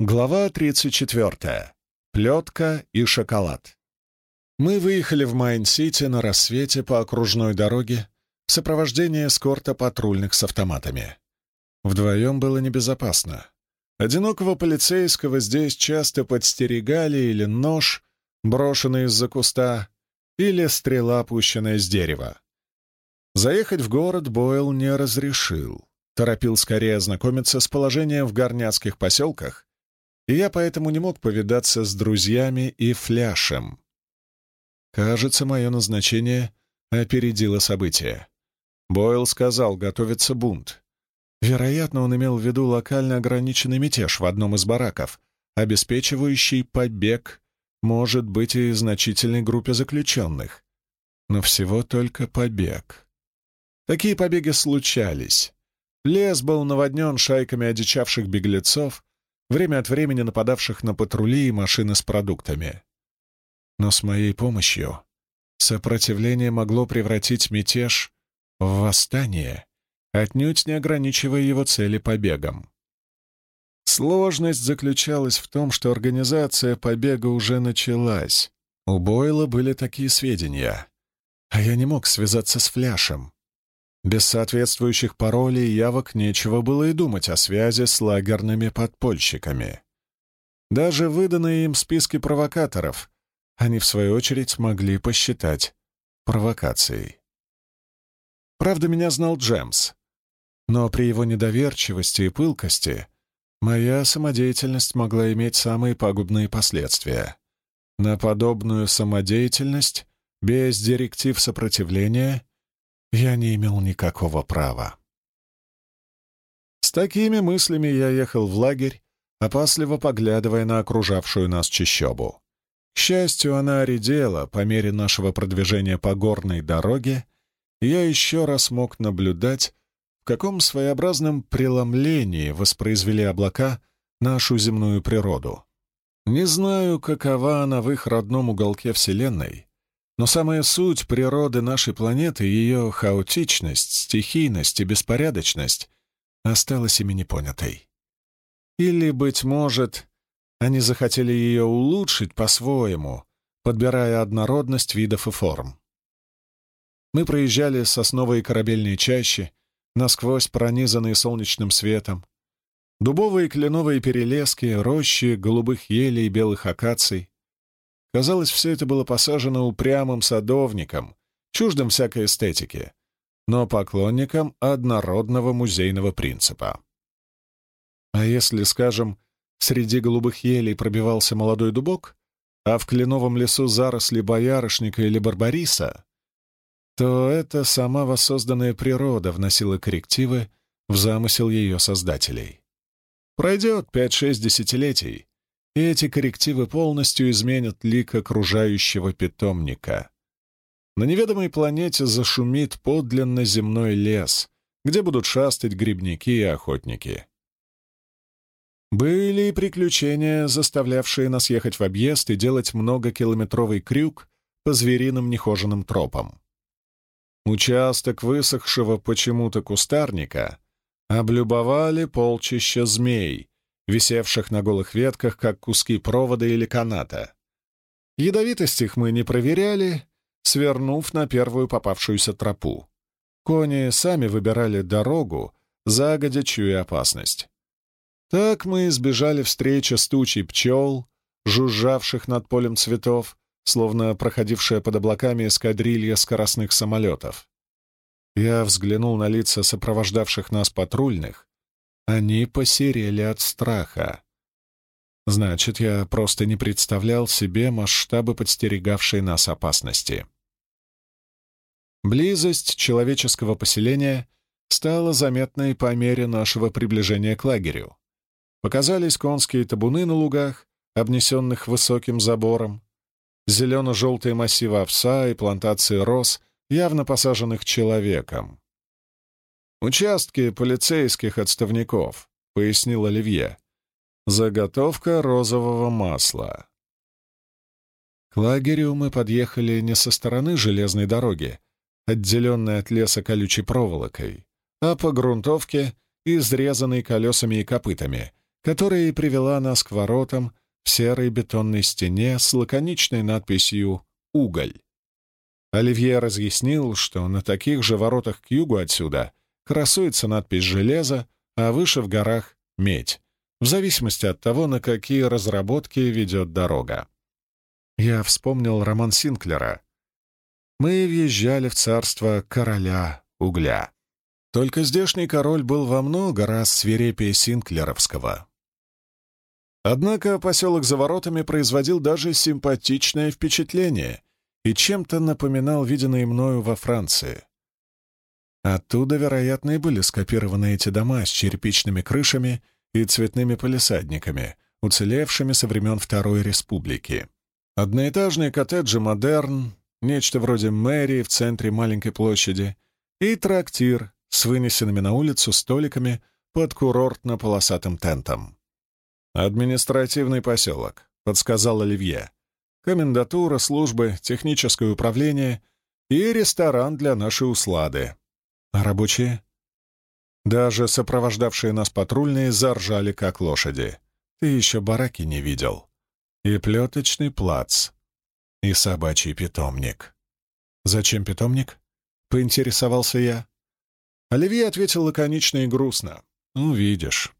Глава 34. Плетка и шоколад. Мы выехали в Майн-Сити на рассвете по окружной дороге в сопровождении эскорта патрульных с автоматами. Вдвоем было небезопасно. Одинокого полицейского здесь часто подстерегали или нож, брошенный из-за куста, или стрела, пущенная с дерева. Заехать в город Бойл не разрешил. Торопил скорее ознакомиться с положением в горняцких поселках и я поэтому не мог повидаться с друзьями и фляшем. Кажется, мое назначение опередило события. Бойл сказал, готовится бунт. Вероятно, он имел в виду локально ограниченный мятеж в одном из бараков, обеспечивающий побег, может быть, и значительной группе заключенных. Но всего только побег. Такие побеги случались. Лес был наводнен шайками одичавших беглецов, время от времени нападавших на патрули и машины с продуктами. Но с моей помощью сопротивление могло превратить мятеж в восстание, отнюдь не ограничивая его цели побегом. Сложность заключалась в том, что организация побега уже началась. У Бойла были такие сведения, а я не мог связаться с Фляшем. Без соответствующих паролей и явок нечего было и думать о связи с лагерными подпольщиками. Даже выданные им списки провокаторов они, в свою очередь, могли посчитать провокацией. Правда, меня знал Джемс, но при его недоверчивости и пылкости моя самодеятельность могла иметь самые пагубные последствия. На подобную самодеятельность, без директив сопротивления, я не имел никакого права. С такими мыслями я ехал в лагерь, опасливо поглядывая на окружавшую нас чащобу. К счастью, она редела по мере нашего продвижения по горной дороге, я еще раз мог наблюдать, в каком своеобразном преломлении воспроизвели облака нашу земную природу. Не знаю, какова она в их родном уголке Вселенной, но самая суть природы нашей планеты, ее хаотичность, стихийность и беспорядочность осталась ими непонятой. Или, быть может, они захотели ее улучшить по-своему, подбирая однородность видов и форм. Мы проезжали сосновые корабельные чащи, насквозь пронизанные солнечным светом, дубовые кленовые перелески, рощи голубых елей и белых акаций, Казалось, все это было посажено упрямым садовником, чуждым всякой эстетики, но поклонником однородного музейного принципа. А если, скажем, среди голубых елей пробивался молодой дубок, а в кленовом лесу заросли боярышника или барбариса, то это сама воссозданная природа вносила коррективы в замысел ее создателей. Пройдет пять-шесть десятилетий, и эти коррективы полностью изменят лик окружающего питомника. На неведомой планете зашумит подлинно земной лес, где будут шастать грибники и охотники. Были и приключения, заставлявшие нас ехать в объезд и делать многокилометровый крюк по звериным нехоженным тропам. Участок высохшего почему-то кустарника облюбовали полчища змей, висевших на голых ветках, как куски провода или каната. Ядовитость их мы не проверяли, свернув на первую попавшуюся тропу. Кони сами выбирали дорогу, загодя чуя опасность. Так мы избежали встречи с тучей пчел, жужжавших над полем цветов, словно проходившая под облаками эскадрилья скоростных самолетов. Я взглянул на лица сопровождавших нас патрульных они посерели от страха. Значит, я просто не представлял себе масштабы подстерегавшей нас опасности. Близость человеческого поселения стала заметной по мере нашего приближения к лагерю. Показались конские табуны на лугах, обнесенных высоким забором, зелено-желтые массивы овса и плантации роз, явно посаженных человеком. «Участки полицейских отставников», — пояснил Оливье. «Заготовка розового масла». К лагерю мы подъехали не со стороны железной дороги, отделенной от леса колючей проволокой, а по грунтовке, изрезанной колесами и копытами, которая и привела нас к воротам в серой бетонной стене с лаконичной надписью «Уголь». Оливье разъяснил, что на таких же воротах к югу отсюда красуется надпись «Железо», а выше в горах — «Медь», в зависимости от того, на какие разработки ведет дорога. Я вспомнил роман Синклера. Мы въезжали в царство короля угля. Только здешний король был во много раз свирепее Синклеровского. Однако поселок за воротами производил даже симпатичное впечатление и чем-то напоминал виденные мною во Франции. Оттуда, вероятно, и были скопированы эти дома с черепичными крышами и цветными полисадниками, уцелевшими со времен Второй Республики. Одноэтажные коттеджи «Модерн», нечто вроде мэрии в центре маленькой площади, и трактир с вынесенными на улицу столиками под курортно-полосатым тентом. «Административный поселок», — подсказал Оливье. «Комендатура, службы, техническое управление и ресторан для нашей услады. А рабочие?» Даже сопровождавшие нас патрульные заржали, как лошади. «Ты еще бараки не видел. И плеточный плац. И собачий питомник». «Зачем питомник?» — поинтересовался я. Оливье ответил лаконично и грустно. «Увидишь».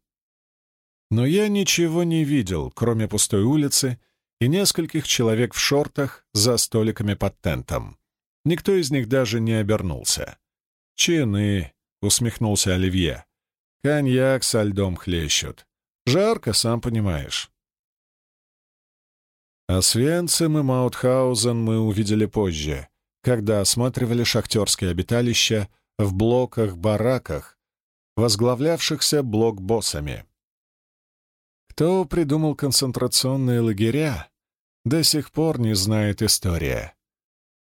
Но я ничего не видел, кроме пустой улицы и нескольких человек в шортах за столиками под тентом. Никто из них даже не обернулся. «Чины», — усмехнулся Оливье. «Коньяк со льдом хлещут. Жарко, сам понимаешь». Освенцим и Маутхаузен мы увидели позже, когда осматривали шахтерские обиталища в блоках-бараках, возглавлявшихся блок-боссами. Кто придумал концентрационные лагеря, до сих пор не знает история.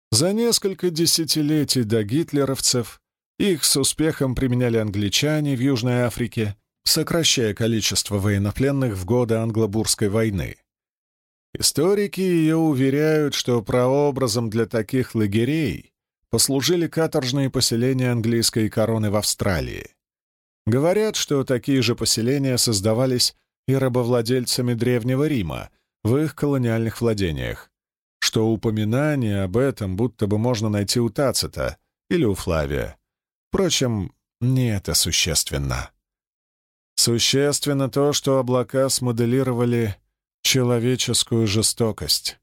За несколько десятилетий до гитлеровцев их с успехом применяли англичане в Южной Африке, сокращая количество военнопленных в годы Англобурской войны. Историки ее уверяют, что прообразом для таких лагерей послужили каторжные поселения английской короны в Австралии. Говорят, что такие же поселения создавались и рабовладельцами Древнего Рима в их колониальных владениях, что упоминание об этом будто бы можно найти у Тацита или у Флавия. Впрочем, не это существенно. Существенно то, что облака смоделировали человеческую жестокость.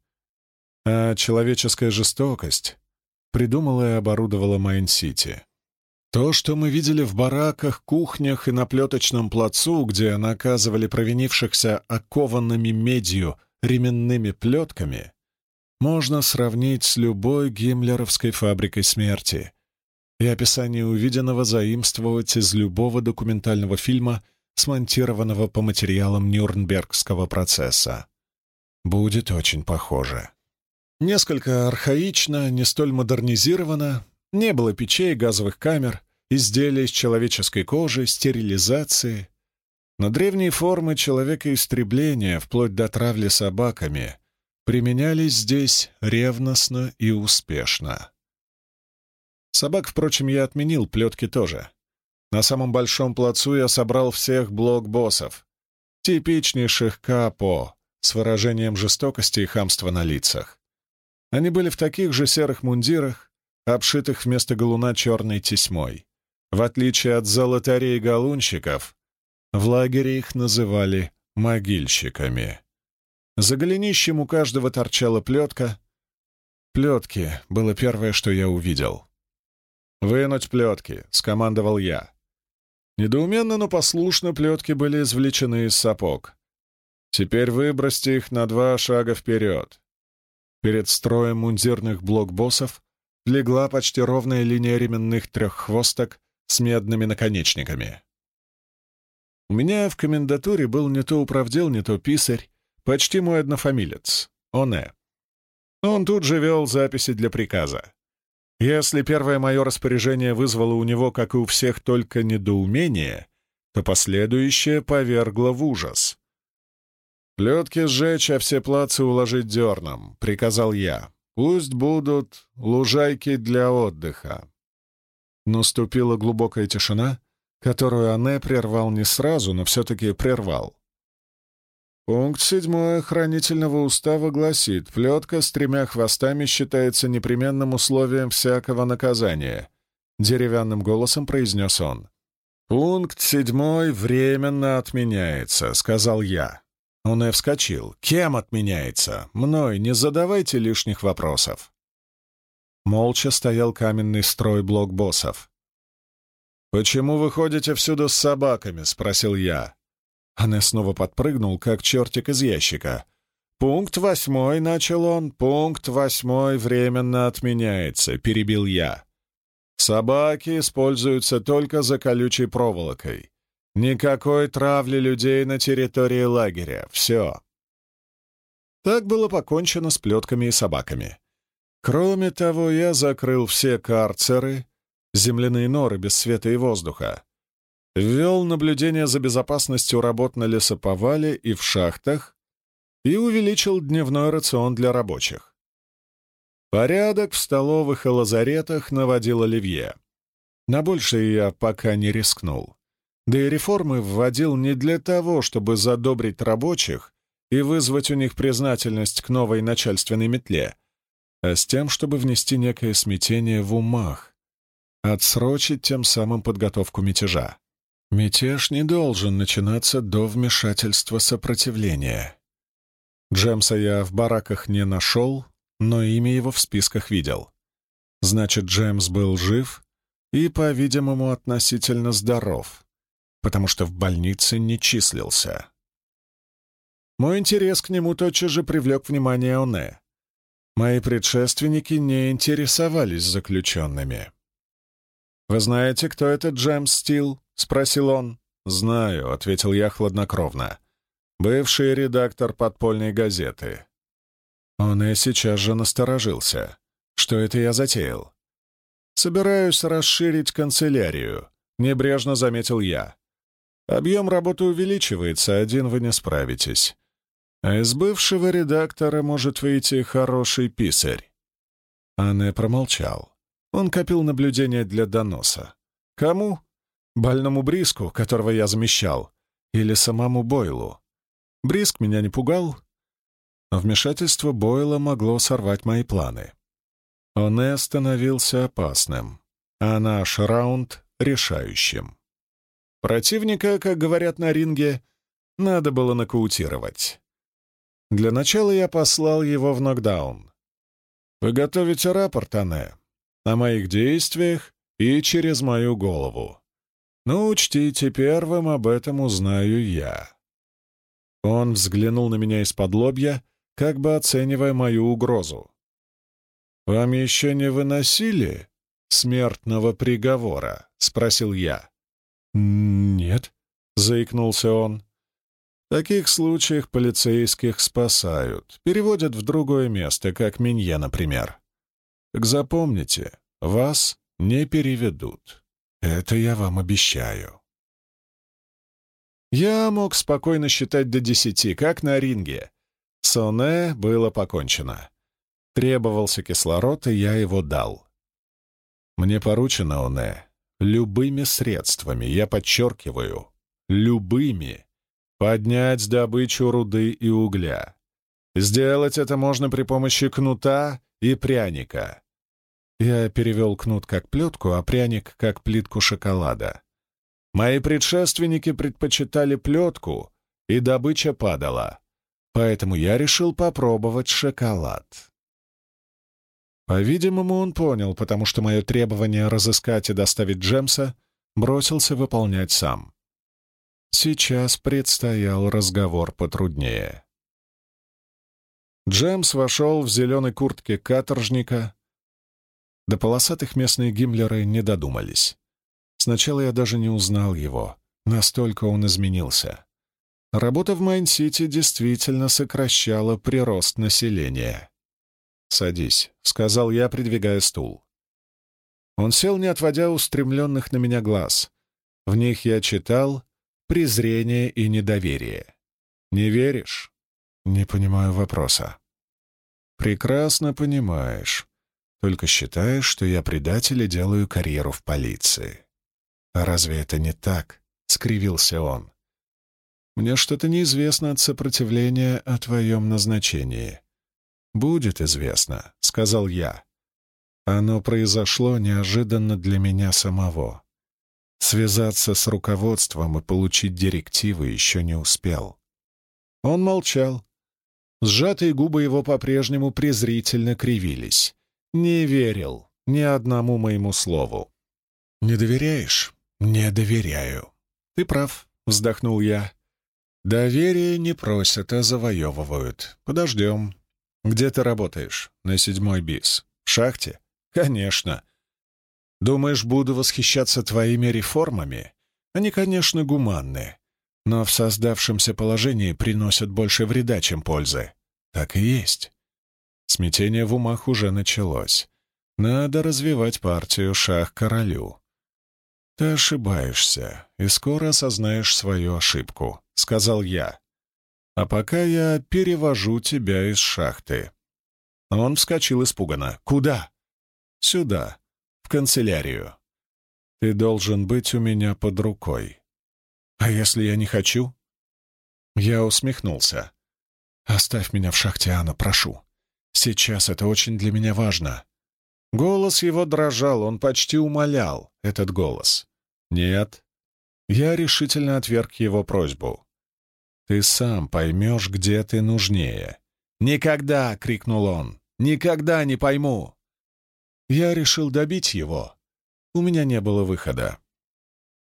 А человеческая жестокость придумала и оборудовала Майн-Сити. То, что мы видели в бараках, кухнях и на плеточном плацу, где наказывали провинившихся окованными медью ременными плетками, можно сравнить с любой гиммлеровской фабрикой смерти и описание увиденного заимствовать из любого документального фильма, смонтированного по материалам Нюрнбергского процесса. Будет очень похоже. Несколько архаично, не столь модернизировано, не было печей, газовых камер, изделия из человеческой кожи, стерилизации. Но древние формы человека-истребления, вплоть до травли собаками, применялись здесь ревностно и успешно. Собак, впрочем, я отменил, плетки тоже. На самом большом плацу я собрал всех блок-боссов, типичнейших капо, с выражением жестокости и хамства на лицах. Они были в таких же серых мундирах, обшитых вместо галуна черной тесьмой. В отличие от золотарей-галунщиков, в лагере их называли могильщиками. За голенищем у каждого торчала плетка. Плетки было первое, что я увидел. «Вынуть плетки», — скомандовал я. Недоуменно, но послушно плетки были извлечены из сапог. Теперь выбросьте их на два шага вперед. Перед строем мундирных блокбоссов легла почти ровная линия ременных треххвосток с медными наконечниками. У меня в комендатуре был не то управдел, не то писарь, почти мой однофамилец, Оне. Он тут же вел записи для приказа. Если первое мое распоряжение вызвало у него, как и у всех, только недоумение, то последующее повергло в ужас. «Плетки сжечь, а все плацы уложить дерном», — приказал я. «Пусть будут лужайки для отдыха». Наступила глубокая тишина, которую Анне прервал не сразу, но все-таки прервал. Пункт седьмой хранительного устава гласит, плетка с тремя хвостами считается непременным условием всякого наказания. Деревянным голосом произнес он. «Пункт седьмой временно отменяется», — сказал я. Он и вскочил. «Кем отменяется? Мной, не задавайте лишних вопросов». Молча стоял каменный строй блокбоссов. «Почему вы ходите всюду с собаками?» — спросил я. Анне снова подпрыгнул, как чертик из ящика. «Пункт восьмой», — начал он, — «пункт восьмой временно отменяется», — перебил я. «Собаки используются только за колючей проволокой. Никакой травли людей на территории лагеря. Все». Так было покончено с плетками и собаками. Кроме того, я закрыл все карцеры, земляные норы без света и воздуха, ввел наблюдение за безопасностью работ на лесоповале и в шахтах и увеличил дневной рацион для рабочих. Порядок в столовых и лазаретах наводил Оливье. На большее я пока не рискнул. Да и реформы вводил не для того, чтобы задобрить рабочих и вызвать у них признательность к новой начальственной метле, а с тем, чтобы внести некое смятение в умах, отсрочить тем самым подготовку мятежа. Мятеж не должен начинаться до вмешательства сопротивления. Джемса я в бараках не нашел, но имя его в списках видел. Значит, Джемс был жив и, по-видимому, относительно здоров, потому что в больнице не числился. Мой интерес к нему тотчас же привлек внимание Оне. Мои предшественники не интересовались заключенными. «Вы знаете, кто это Джемс Стил?» — спросил он. «Знаю», — ответил я хладнокровно. «Бывший редактор подпольной газеты». Он и сейчас же насторожился. «Что это я затеял?» «Собираюсь расширить канцелярию», — небрежно заметил я. «Объем работы увеличивается, один вы не справитесь. А из бывшего редактора может выйти хороший писарь». Анне промолчал. Он копил наблюдения для доноса. «Кому?» Больному Бриску, которого я замещал, или самому Бойлу. Бриск меня не пугал, но вмешательство Бойла могло сорвать мои планы. Он становился опасным, а наш раунд — решающим. Противника, как говорят на ринге, надо было нокаутировать. Для начала я послал его в нокдаун. Вы готовите рапорт, Ане, о моих действиях и через мою голову. «Ну, учтите, первым об этом узнаю я». Он взглянул на меня из-под лобья, как бы оценивая мою угрозу. «Вам еще не выносили смертного приговора?» — спросил я. «Нет», — заикнулся он. «В таких случаях полицейских спасают, переводят в другое место, как Минье, например. Так запомните, вас не переведут». Это я вам обещаю. Я мог спокойно считать до десяти, как на ринге. Соне было покончено. Требовался кислород, и я его дал. Мне поручено, Оне, любыми средствами, я подчеркиваю, любыми, поднять добычу руды и угля. Сделать это можно при помощи кнута и пряника. Я перевел кнут как плетку, а пряник как плитку шоколада. Мои предшественники предпочитали плетку, и добыча падала. Поэтому я решил попробовать шоколад. По-видимому, он понял, потому что мое требование разыскать и доставить Джемса бросился выполнять сам. Сейчас предстоял разговор потруднее. Джемс вошел в зеленой куртке каторжника, до полосатых местные гиммлеры не додумались. Сначала я даже не узнал его, настолько он изменился. Работа в Майн-Сити действительно сокращала прирост населения. «Садись», — сказал я, придвигая стул. Он сел, не отводя устремленных на меня глаз. В них я читал презрение и недоверие. «Не веришь?» «Не понимаю вопроса». «Прекрасно понимаешь. Только считаешь, что я предатель и делаю карьеру в полиции. А разве это не так? — скривился он. Мне что-то неизвестно от сопротивления о твоем назначении». «Будет известно», — сказал я. Оно произошло неожиданно для меня самого. Связаться с руководством и получить директивы еще не успел. Он молчал. Сжатые губы его по-прежнему презрительно кривились. Не верил ни одному моему слову. «Не доверяешь?» «Не доверяю». «Ты прав», — вздохнул я. «Доверие не просят, а завоевывают. Подождем. Где ты работаешь? На седьмой бис. В шахте? Конечно. Думаешь, буду восхищаться твоими реформами? Они, конечно, гуманны, но в создавшемся положении приносят больше вреда, чем пользы. Так и есть. Смятение в умах уже началось. Надо развивать партию шах королю. «Ты ошибаешься, и скоро осознаешь свою ошибку», — сказал я. «А пока я перевожу тебя из шахты». Он вскочил испуганно. «Куда?» «Сюда, в канцелярию. Ты должен быть у меня под рукой». «А если я не хочу?» Я усмехнулся. «Оставь меня в шахте, Анна, прошу. Сейчас это очень для меня важно. Голос его дрожал, он почти умолял, этот голос. «Нет». Я решительно отверг его просьбу. «Ты сам поймешь, где ты нужнее». «Никогда!» — крикнул он. «Никогда не пойму!» Я решил добить его. У меня не было выхода.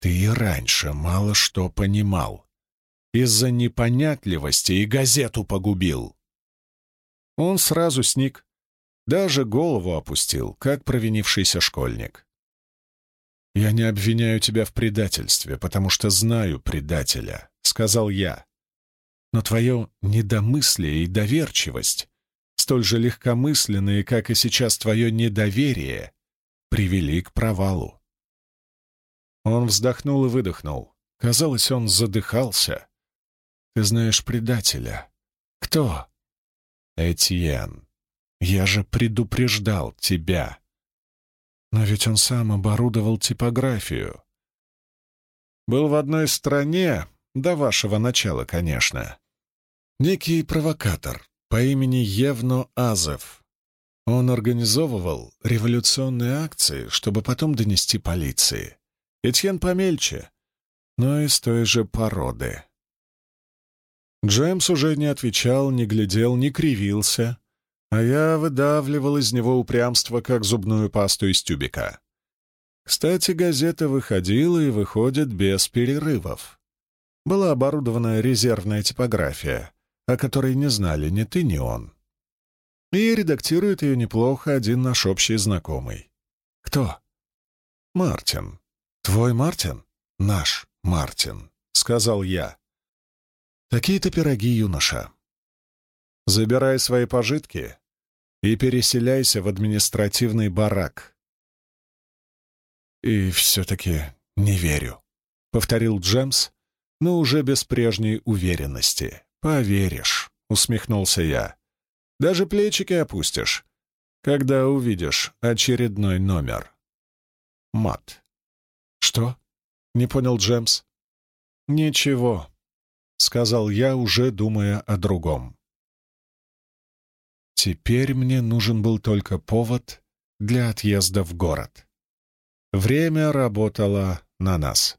Ты и раньше мало что понимал. Из-за непонятливости и газету погубил. Он сразу сник, даже голову опустил, как провинившийся школьник. «Я не обвиняю тебя в предательстве, потому что знаю предателя», — сказал я. «Но твое недомыслие и доверчивость, столь же легкомысленные, как и сейчас твое недоверие, привели к провалу». Он вздохнул и выдохнул. Казалось, он задыхался. «Ты знаешь предателя». «Кто?» «Этьен», я же предупреждал тебя. Но ведь он сам оборудовал типографию. Был в одной стране, до вашего начала, конечно. Некий провокатор по имени Евно Азов. Он организовывал революционные акции, чтобы потом донести полиции. Этьен помельче, но из той же породы. Джеймс уже не отвечал, не глядел, не кривился, а я выдавливал из него упрямство, как зубную пасту из тюбика. Кстати, газета выходила и выходит без перерывов. Была оборудована резервная типография, о которой не знали ни ты, ни он. И редактирует ее неплохо один наш общий знакомый. Кто? Мартин. Твой Мартин? Наш Мартин, сказал я. Такие-то пироги, юноша. Забирай свои пожитки и переселяйся в административный барак. «И все-таки не верю», — повторил Джемс, но уже без прежней уверенности. «Поверишь», — усмехнулся я. «Даже плечики опустишь, когда увидишь очередной номер». Мат. «Что?» — не понял Джемс. «Ничего», — сказал я, уже думая о другом. Теперь мне нужен был только повод для отъезда в город. Время работало на нас.